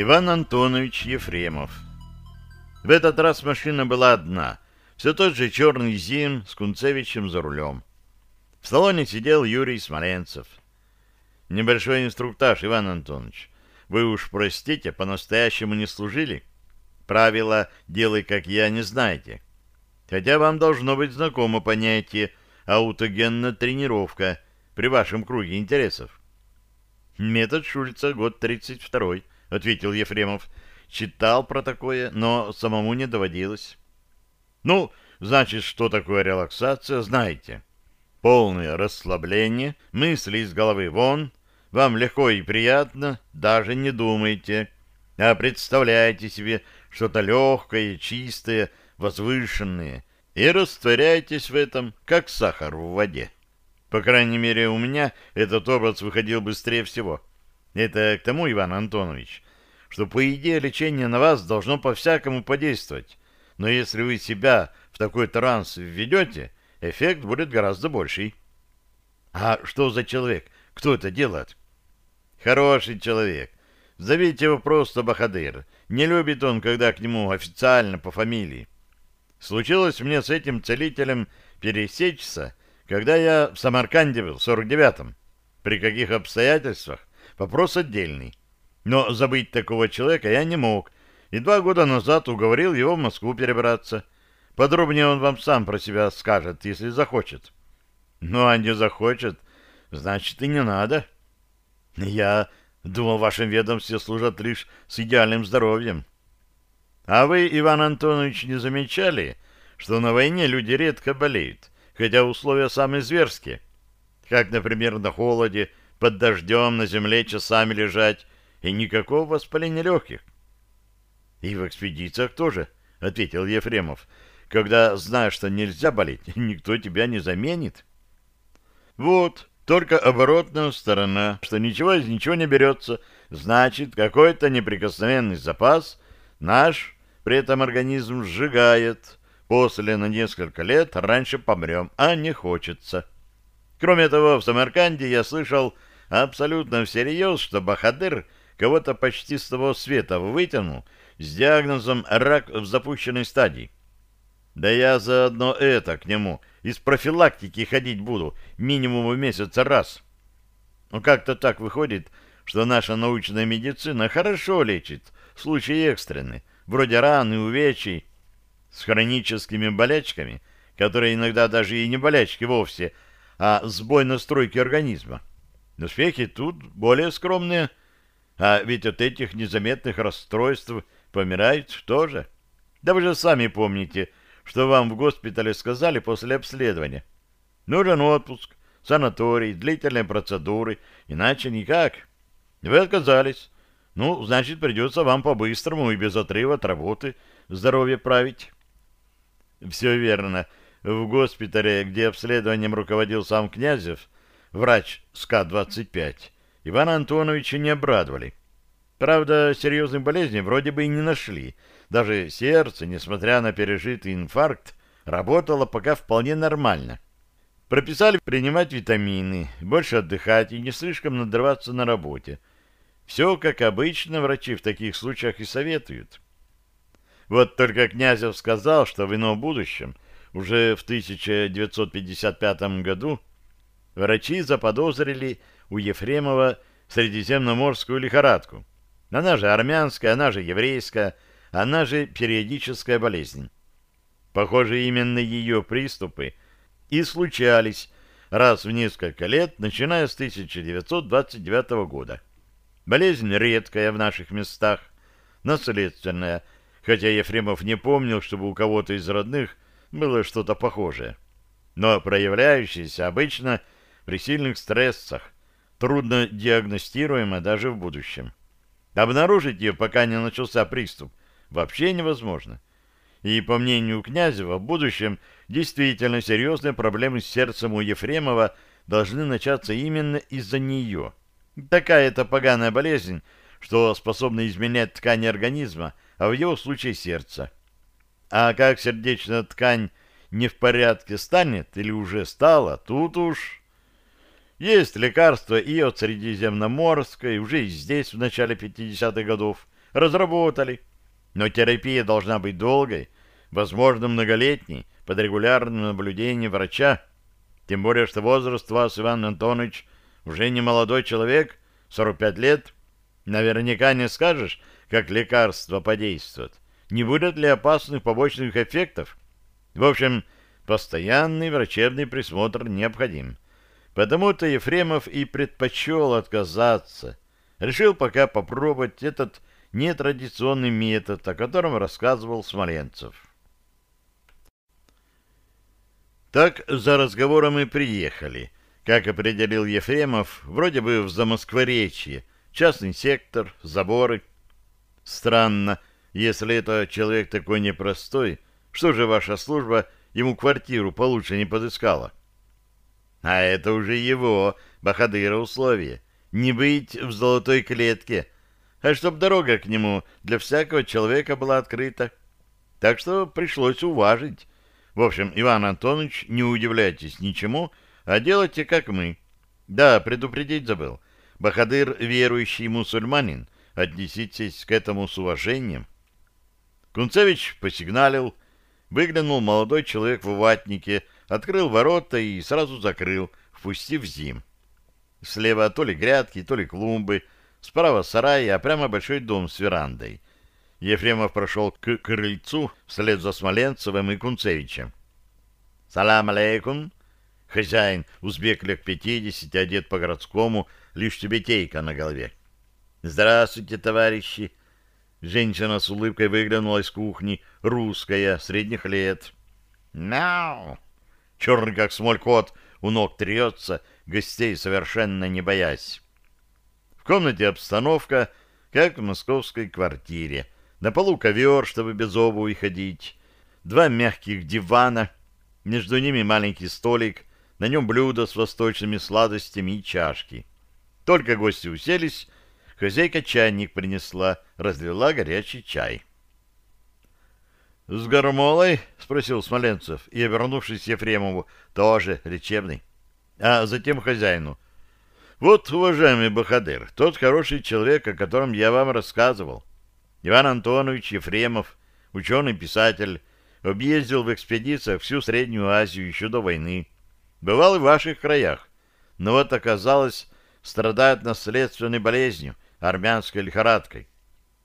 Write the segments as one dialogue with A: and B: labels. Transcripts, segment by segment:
A: Иван Антонович Ефремов. В этот раз машина была одна, все тот же черный зим с Кунцевичем за рулем. В салоне сидел Юрий Смоленцев. Небольшой инструктаж, Иван Антонович. Вы уж простите, по-настоящему не служили? Правила «делай как я» не знаете. Хотя вам должно быть знакомо понятие «аутогенная тренировка» при вашем круге интересов. Метод Шульца, год 32 — ответил Ефремов. Читал про такое, но самому не доводилось. Ну, значит, что такое релаксация, знаете. Полное расслабление, мысли из головы вон, вам легко и приятно, даже не думайте, а представляете себе что-то легкое, чистое, возвышенное, и растворяйтесь в этом, как сахар в воде. По крайней мере, у меня этот образ выходил быстрее всего. Это к тому, Иван Антонович, что, по идее, лечение на вас должно по-всякому подействовать. Но если вы себя в такой транс введете, эффект будет гораздо больший. А что за человек? Кто это делает? Хороший человек. Зовите его просто Бахадыр. Не любит он, когда к нему официально по фамилии. Случилось мне с этим целителем пересечься, когда я в Самарканде был, в 49-м. При каких обстоятельствах? Вопрос отдельный. Но забыть такого человека я не мог, и два года назад уговорил его в Москву перебраться. Подробнее он вам сам про себя скажет, если захочет. Ну, а не захочет, значит, и не надо. Я думал, в вашем ведомстве служат лишь с идеальным здоровьем. А вы, Иван Антонович, не замечали, что на войне люди редко болеют, хотя условия самые зверские? Как, например, на холоде, под дождем на земле часами лежать, и никакого воспаления легких. — И в экспедициях тоже, — ответил Ефремов, — когда знаешь, что нельзя болеть, никто тебя не заменит. — Вот, только оборотная сторона, что ничего из ничего не берется, значит, какой-то неприкосновенный запас наш при этом организм сжигает. После на несколько лет раньше помрем, а не хочется. Кроме того, в Самарканде я слышал абсолютно всерьез, что Бахадыр кого-то почти с того света вытянул с диагнозом «рак в запущенной стадии». Да я заодно это к нему из профилактики ходить буду минимум в месяц раз. Ну, как-то так выходит, что наша научная медицина хорошо лечит случаи экстренные, вроде ран и увечий, с хроническими болячками, которые иногда даже и не болячки вовсе, а сбой настройки организма. Успехи тут более скромные, а ведь от этих незаметных расстройств помирают тоже. Да вы же сами помните, что вам в госпитале сказали после обследования. Нужен отпуск, санаторий, длительные процедуры, иначе никак. Вы отказались. Ну, значит, придется вам по-быстрому и без отрыва от работы здоровье править. Все верно. В госпитале, где обследованием руководил сам Князев, врач СК-25, Ивана Антоновича не обрадовали. Правда, серьезных болезней вроде бы и не нашли. Даже сердце, несмотря на пережитый инфаркт, работало пока вполне нормально. Прописали принимать витамины, больше отдыхать и не слишком надрываться на работе. Все, как обычно, врачи в таких случаях и советуют. Вот только Князев сказал, что в ином будущем, уже в 1955 году, врачи заподозрили у Ефремова средиземноморскую лихорадку. Она же армянская, она же еврейская, она же периодическая болезнь. Похоже, именно ее приступы и случались раз в несколько лет, начиная с 1929 года. Болезнь редкая в наших местах, наследственная, хотя Ефремов не помнил, чтобы у кого-то из родных было что-то похожее. Но проявляющаяся обычно при сильных стрессах, трудно диагностируемо даже в будущем. Обнаружить ее, пока не начался приступ, вообще невозможно. И, по мнению Князева, в будущем действительно серьезные проблемы с сердцем у Ефремова должны начаться именно из-за нее. Такая это поганая болезнь, что способна изменять ткани организма, а в его случае сердце. А как сердечная ткань не в порядке станет или уже стала, тут уж... Есть лекарства и от Средиземноморской, уже и здесь, в начале 50-х годов, разработали. Но терапия должна быть долгой, возможно, многолетней, под регулярным наблюдением врача. Тем более, что возраст вас, Иван Антонович, уже не молодой человек, 45 лет. Наверняка не скажешь, как лекарство подействует. Не будет ли опасных побочных эффектов? В общем, постоянный врачебный присмотр необходим. Потому-то Ефремов и предпочел отказаться. Решил пока попробовать этот нетрадиционный метод, о котором рассказывал Смоленцев. Так за разговором и приехали. Как определил Ефремов, вроде бы в Замоскворечье, частный сектор, заборы. Странно, если это человек такой непростой, что же ваша служба ему квартиру получше не подыскала? А это уже его, Бахадыра, условие. Не быть в золотой клетке, а чтоб дорога к нему для всякого человека была открыта. Так что пришлось уважить. В общем, Иван Антонович, не удивляйтесь ничему, а делайте, как мы. Да, предупредить забыл. Бахадыр — верующий мусульманин. Отнеситесь к этому с уважением. Кунцевич посигналил. Выглянул молодой человек в ватнике, открыл ворота и сразу закрыл, впустив зим. Слева то ли грядки, то ли клумбы, справа сарай, а прямо большой дом с верандой. Ефремов прошел к крыльцу вслед за Смоленцевым и Кунцевичем. «Салам алейкум!» Хозяин, узбек лет пятидесяти, одет по-городскому, лишь тюбетейка на голове. «Здравствуйте, товарищи!» Женщина с улыбкой выглянула из кухни, русская, средних лет. «Мяу!» Черный, как смоль кот, у ног трется, гостей совершенно не боясь. В комнате обстановка, как в московской квартире. На полу ковер, чтобы без обуви ходить. Два мягких дивана, между ними маленький столик, на нем блюдо с восточными сладостями и чашки. Только гости уселись, хозяйка чайник принесла, разлила горячий чай. — С гормолой? — спросил Смоленцев, и, обернувшись Ефремову, тоже лечебный. А затем хозяину. — Вот, уважаемый Бахадыр, тот хороший человек, о котором я вам рассказывал. Иван Антонович Ефремов, ученый-писатель, объездил в экспедициях всю Среднюю Азию еще до войны. Бывал и в ваших краях, но вот оказалось, страдает наследственной болезнью, армянской лихорадкой.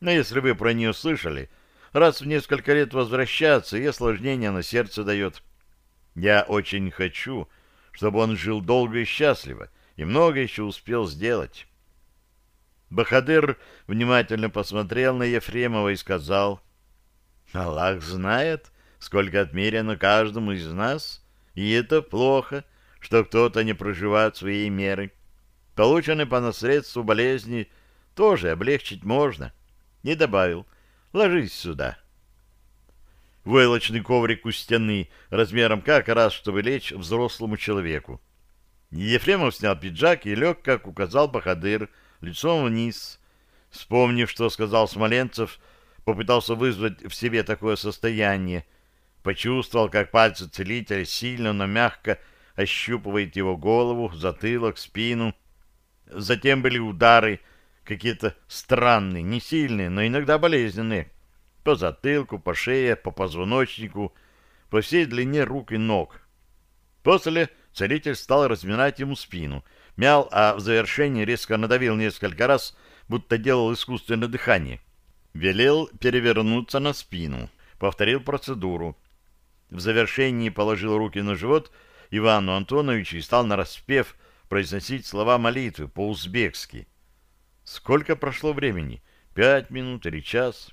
A: Но если вы про нее слышали, раз в несколько лет возвращаться и осложнения на сердце дает. Я очень хочу, чтобы он жил долго и счастливо, и много еще успел сделать. Бахадыр внимательно посмотрел на Ефремова и сказал, «Аллах знает, сколько отмерено каждому из нас, и это плохо, что кто-то не проживает своей меры. Полученные по наследству болезни тоже облегчить можно». Не добавил, «Ложись сюда». Войлочный коврик у стены, размером как раз, чтобы лечь взрослому человеку. Ефремов снял пиджак и лег, как указал Бахадыр, лицом вниз. Вспомнив, что сказал Смоленцев, попытался вызвать в себе такое состояние. Почувствовал, как пальцы целителя сильно, но мягко ощупывает его голову, затылок, спину. Затем были удары, какие-то странные, не сильные, но иногда болезненные. По затылку, по шее, по позвоночнику, по всей длине рук и ног. После целитель стал разминать ему спину, мял, а в завершении резко надавил несколько раз, будто делал искусственное дыхание. Велел перевернуться на спину, повторил процедуру. В завершении положил руки на живот Ивану Антоновичу и стал нараспев произносить слова молитвы по-узбекски. Сколько прошло времени? Пять минут или час?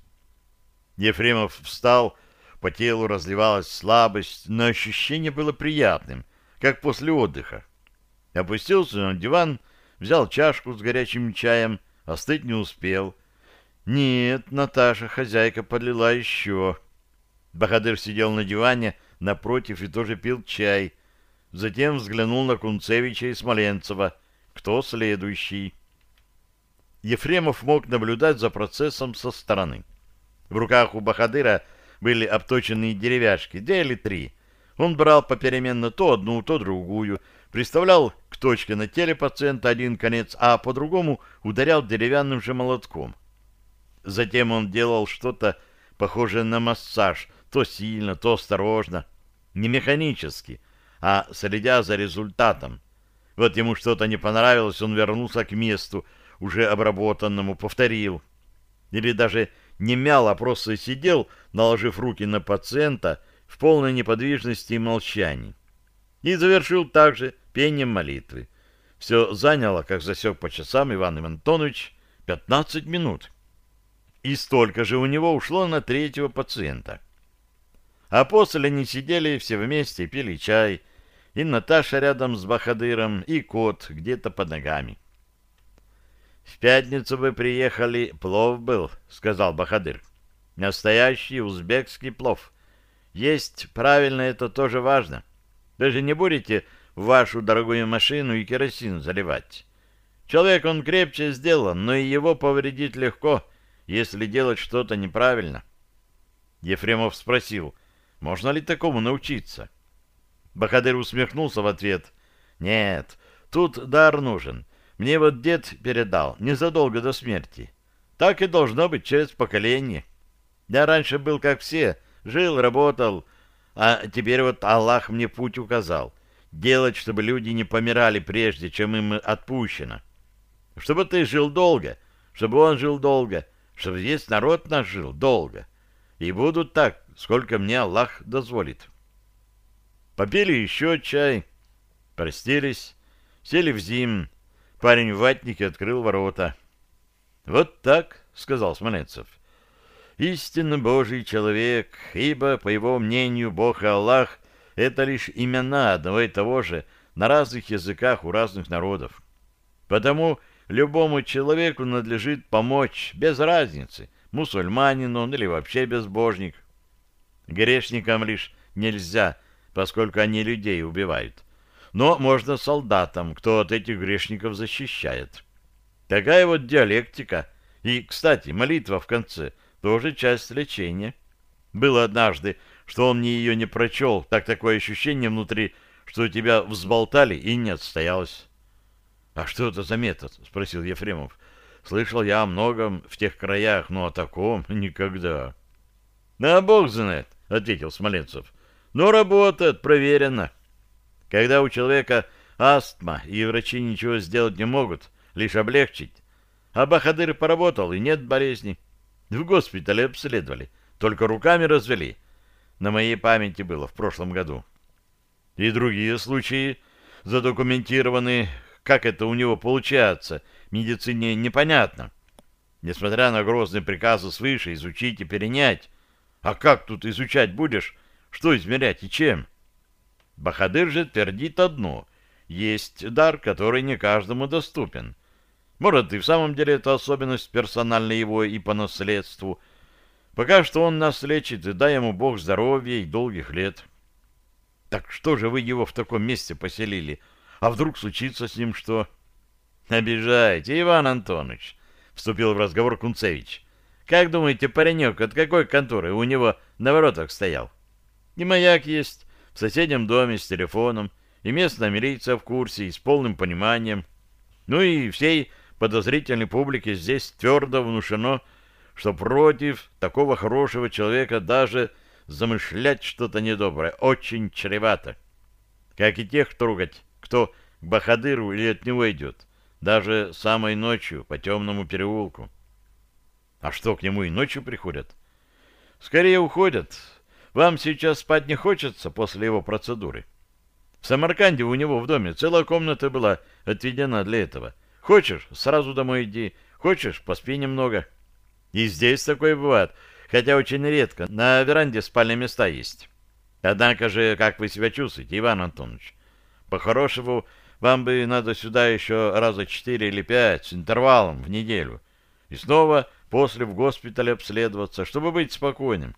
A: Ефремов встал, по телу разливалась слабость, но ощущение было приятным, как после отдыха. Опустился на диван, взял чашку с горячим чаем, остыть не успел. Нет, Наташа, хозяйка, подлила еще. Бахадыр сидел на диване напротив и тоже пил чай. Затем взглянул на Кунцевича и Смоленцева. Кто следующий? Ефремов мог наблюдать за процессом со стороны. В руках у Бахадыра были обточенные деревяшки, две или три. Он брал попеременно то одну, то другую, приставлял к точке на теле пациента один конец, а по-другому ударял деревянным же молотком. Затем он делал что-то похожее на массаж, то сильно, то осторожно, не механически, а следя за результатом. Вот ему что-то не понравилось, он вернулся к месту, уже обработанному, повторил. Или даже не мял, а просто сидел, наложив руки на пациента в полной неподвижности и молчании. И завершил также пением молитвы. Все заняло, как засек по часам Иван Антонович, 15 минут. И столько же у него ушло на третьего пациента. А после они сидели все вместе, пили чай, и Наташа рядом с Бахадыром, и кот где-то под ногами. «В пятницу вы приехали, плов был», — сказал Бахадыр. «Настоящий узбекский плов. Есть правильно, это тоже важно. Вы же не будете в вашу дорогую машину и керосин заливать. Человек он крепче сделан, но и его повредить легко, если делать что-то неправильно». Ефремов спросил, можно ли такому научиться? Бахадыр усмехнулся в ответ. «Нет, тут дар нужен. Мне вот дед передал незадолго до смерти. Так и должно быть через поколение. Я раньше был как все, жил, работал, а теперь вот Аллах мне путь указал. Делать, чтобы люди не помирали прежде, чем им отпущено. Чтобы ты жил долго, чтобы он жил долго, чтобы весь народ наш жил долго. И будут так, сколько мне Аллах дозволит. Попили еще чай, простились, сели в зим, Парень в ватнике открыл ворота. «Вот так», — сказал Смоленцев. «Истинно Божий человек, ибо, по его мнению, Бог и Аллах — это лишь имена одного и того же на разных языках у разных народов. Потому любому человеку надлежит помочь, без разницы, мусульманин он или вообще безбожник. Грешникам лишь нельзя, поскольку они людей убивают но можно солдатам, кто от этих грешников защищает. Такая вот диалектика. И, кстати, молитва в конце тоже часть лечения. Было однажды, что он мне ее не прочел, так такое ощущение внутри, что тебя взболтали и не отстоялось. — А что это за метод? — спросил Ефремов. — Слышал я о многом в тех краях, но о таком никогда. — Да бог знает, — ответил Смоленцев. — Но работает, проверено. — когда у человека астма, и врачи ничего сделать не могут, лишь облегчить. А Бахадыр поработал, и нет болезни. В госпитале обследовали, только руками развели. На моей памяти было в прошлом году. И другие случаи задокументированы, как это у него получается, медицине непонятно. Несмотря на грозные приказы свыше изучить и перенять. А как тут изучать будешь? Что измерять и чем? — Бахадыр же твердит одно. Есть дар, который не каждому доступен. Может, и в самом деле это особенность персональной его и по наследству. Пока что он нас лечит, и дай ему Бог здоровья и долгих лет. Так что же вы его в таком месте поселили? А вдруг случится с ним что? Обижаете, Иван Антонович, вступил в разговор Кунцевич. Как думаете, паренек от какой конторы у него на воротах стоял? И маяк есть, в соседнем доме с телефоном, и местная милиция в курсе и с полным пониманием. Ну и всей подозрительной публике здесь твердо внушено, что против такого хорошего человека даже замышлять что-то недоброе очень чревато. Как и тех трогать, кто к Бахадыру или от него идет, даже самой ночью по темному переулку. А что, к нему и ночью приходят? Скорее уходят, вам сейчас спать не хочется после его процедуры? В Самарканде у него в доме целая комната была отведена для этого. Хочешь, сразу домой иди. Хочешь, поспи немного. И здесь такое бывает, хотя очень редко. На веранде спальные места есть. Однако же, как вы себя чувствуете, Иван Антонович? По-хорошему, вам бы надо сюда еще раза четыре или пять с интервалом в неделю. И снова после в госпитале обследоваться, чтобы быть спокойным.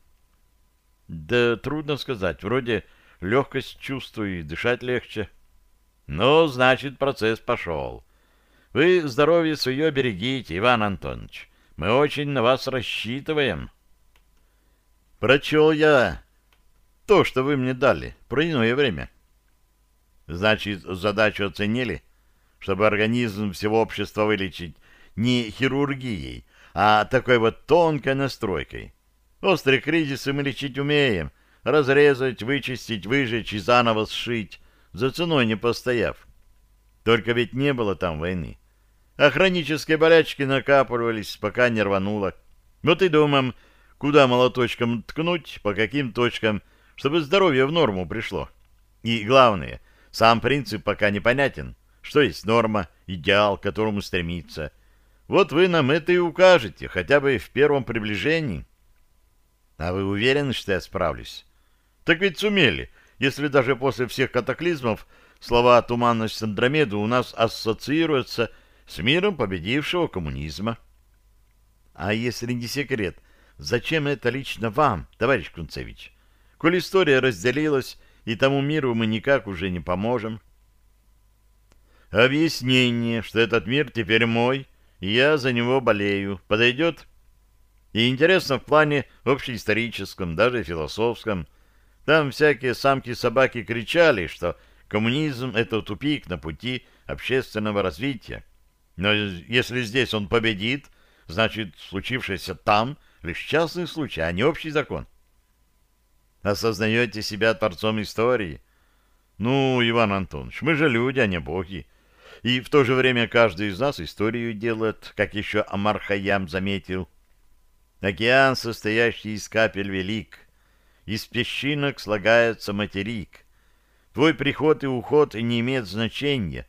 A: Да трудно сказать. Вроде легкость чувствую и дышать легче. Ну, значит, процесс пошел. Вы здоровье свое берегите, Иван Антонович. Мы очень на вас рассчитываем. Прочел я то, что вы мне дали, про иное время. Значит, задачу оценили, чтобы организм всего общества вылечить не хирургией, а такой вот тонкой настройкой. Острые кризисы мы лечить умеем, разрезать, вычистить, выжечь и заново сшить, за ценой не постояв. Только ведь не было там войны. А хронические болячки накапливались, пока не рвануло. Вот и думаем, куда молоточком ткнуть, по каким точкам, чтобы здоровье в норму пришло. И главное, сам принцип пока непонятен. Что есть норма, идеал, к которому стремиться. Вот вы нам это и укажете, хотя бы в первом приближении. А вы уверены, что я справлюсь? Так ведь сумели, если даже после всех катаклизмов слова «туманность Андромеды» у нас ассоциируются с миром победившего коммунизма. А если не секрет, зачем это лично вам, товарищ Кунцевич? Коль история разделилась, и тому миру мы никак уже не поможем. Объяснение, что этот мир теперь мой, и я за него болею, подойдет? И интересно в плане общеисторическом, даже философском. Там всякие самки-собаки кричали, что коммунизм — это тупик на пути общественного развития. Но если здесь он победит, значит, случившееся там лишь частный случай, а не общий закон. Осознаете себя творцом истории? Ну, Иван Антонович, мы же люди, а не боги. И в то же время каждый из нас историю делает, как еще Амар Хаям заметил. Океан, состоящий из капель, велик. Из песчинок слагается материк. Твой приход и уход не имеет значения.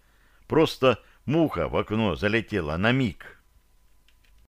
A: Просто муха в окно залетела на миг.